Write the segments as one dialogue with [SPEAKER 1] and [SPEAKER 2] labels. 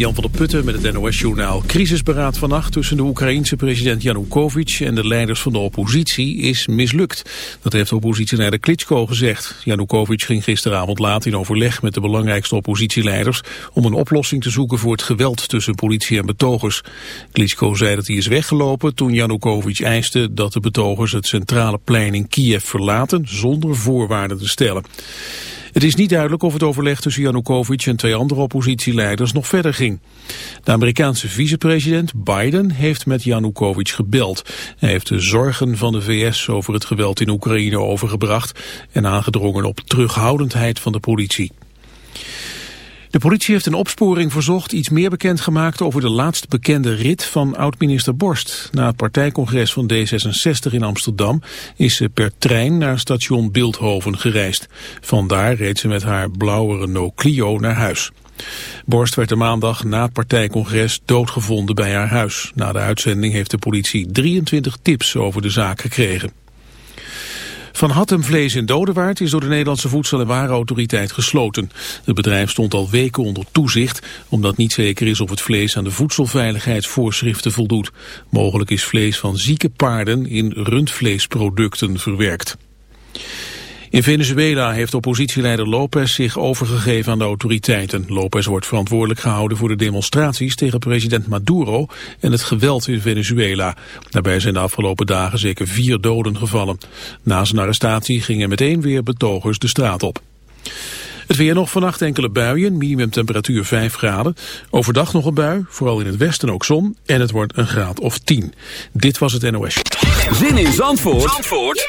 [SPEAKER 1] Jan van der Putten met het NOS-journaal. Crisisberaad vannacht tussen de Oekraïense president Janukovic en de leiders van de oppositie is mislukt. Dat heeft oppositieleider Klitschko gezegd. Janukovic ging gisteravond laat in overleg met de belangrijkste oppositieleiders om een oplossing te zoeken voor het geweld tussen politie en betogers. Klitschko zei dat hij is weggelopen toen Janukovic eiste dat de betogers het centrale plein in Kiev verlaten zonder voorwaarden te stellen. Het is niet duidelijk of het overleg tussen Janukovic en twee andere oppositieleiders nog verder ging. De Amerikaanse vicepresident Biden heeft met Janukovic gebeld. Hij heeft de zorgen van de VS over het geweld in Oekraïne overgebracht en aangedrongen op terughoudendheid van de politie. De politie heeft een opsporing verzocht iets meer bekendgemaakt over de laatst bekende rit van oud-minister Borst. Na het partijcongres van D66 in Amsterdam is ze per trein naar station Beeldhoven gereisd. Vandaar reed ze met haar blauwe Renault Clio naar huis. Borst werd de maandag na het partijcongres doodgevonden bij haar huis. Na de uitzending heeft de politie 23 tips over de zaak gekregen. Van Hattem Vlees in Dodewaard is door de Nederlandse Voedsel- en Warenautoriteit gesloten. Het bedrijf stond al weken onder toezicht, omdat niet zeker is of het vlees aan de voedselveiligheidsvoorschriften voldoet. Mogelijk is vlees van zieke paarden in rundvleesproducten verwerkt. In Venezuela heeft oppositieleider Lopez zich overgegeven aan de autoriteiten. Lopez wordt verantwoordelijk gehouden voor de demonstraties tegen president Maduro en het geweld in Venezuela. Daarbij zijn de afgelopen dagen zeker vier doden gevallen. Na zijn arrestatie gingen meteen weer betogers de straat op. Het weer nog vannacht enkele buien, minimumtemperatuur 5 graden. Overdag nog een bui, vooral in het westen ook zon. En het wordt een graad of 10. Dit was het NOS.
[SPEAKER 2] Zin in Zandvoort, Zandvoort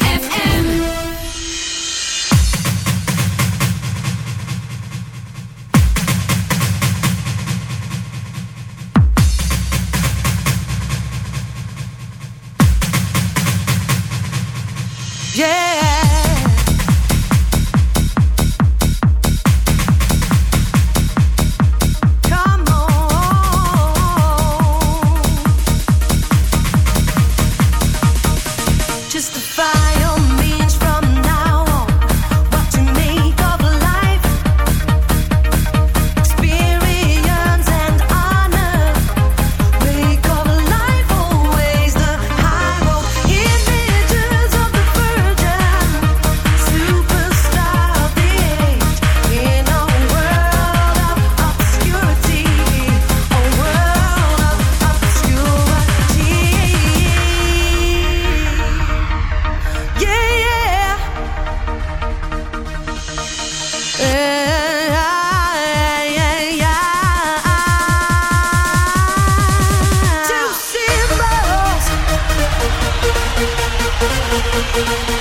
[SPEAKER 3] Música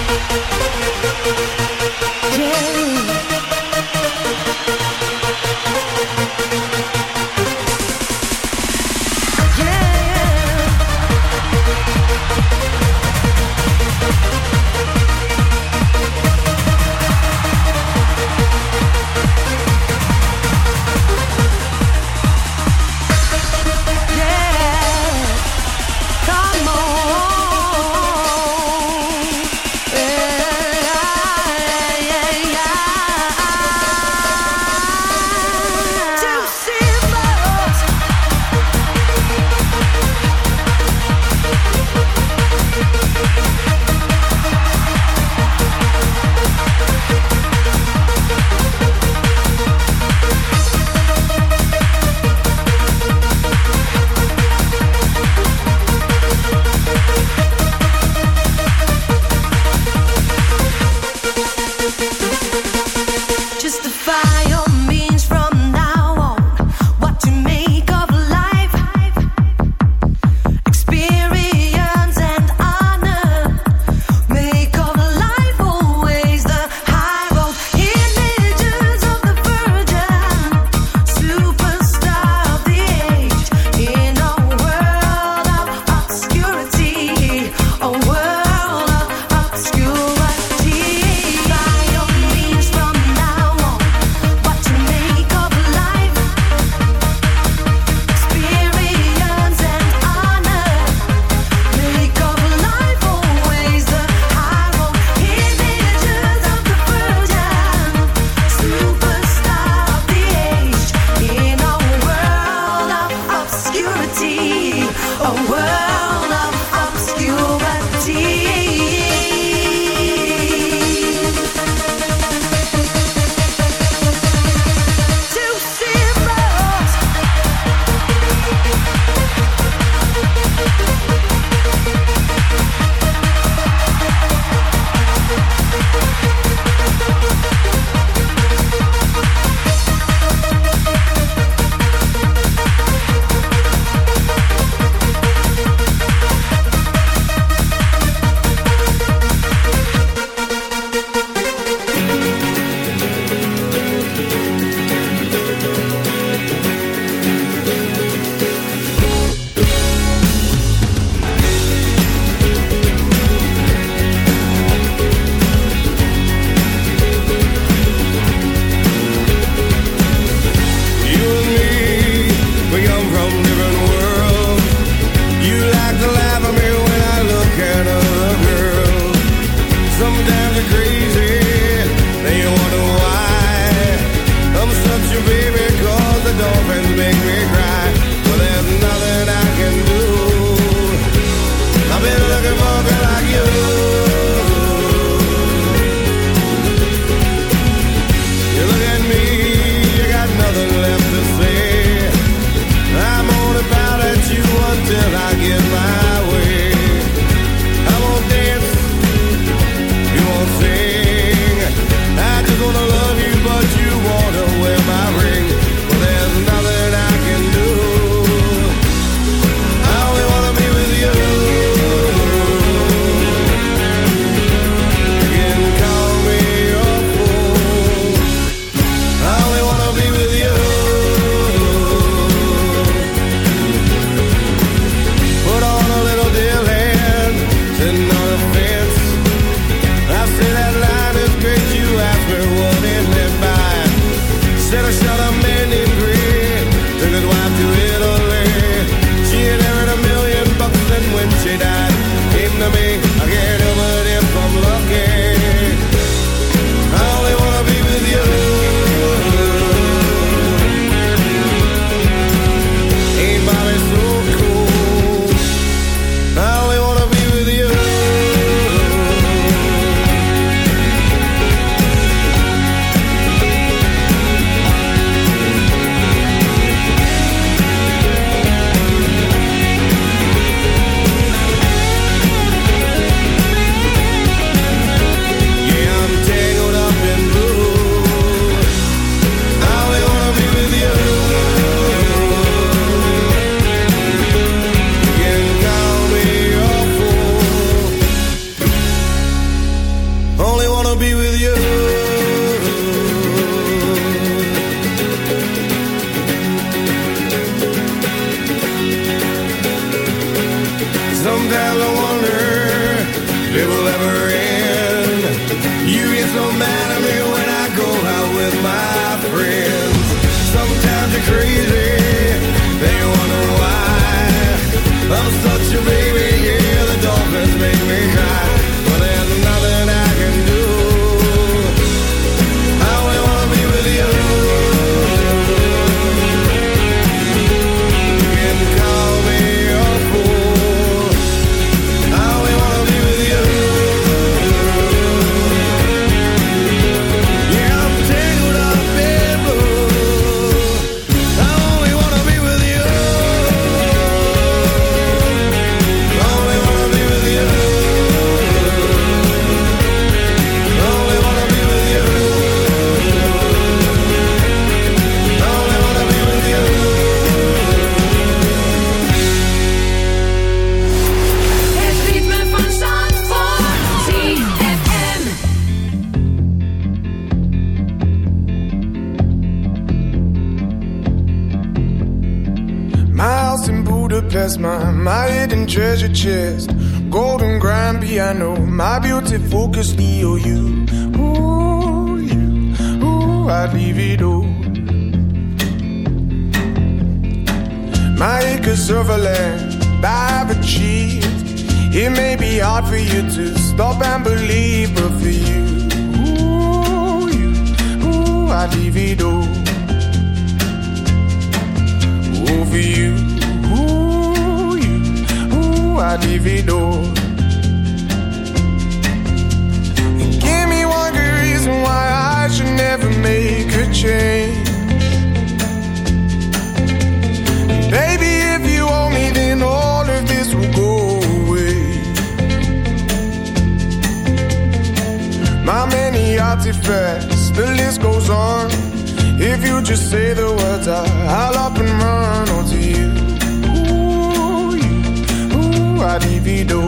[SPEAKER 3] adivido. do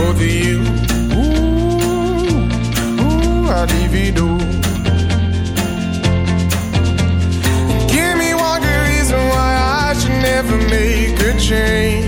[SPEAKER 3] oh, the
[SPEAKER 4] you, ooh, ooh, adivido. Give me one good reason why I should never make a change.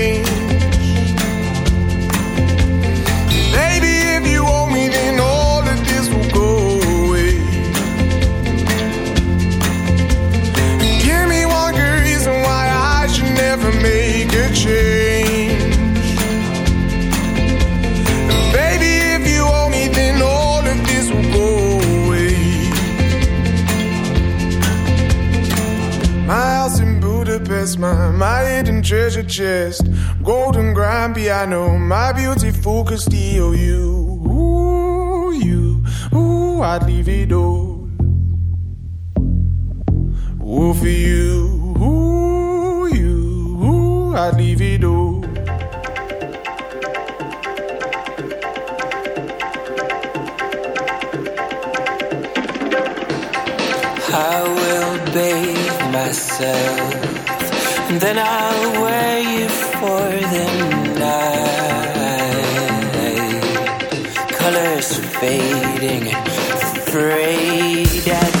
[SPEAKER 4] is my hidden treasure chest. Golden grand piano, my beautiful Castillo. You, ooh, you, ooh, I'd leave it all. Ooh, for you, ooh, you, ooh, I'd leave it all.
[SPEAKER 5] I will bathe myself then I'll wait for the night. Colors fading, afraid at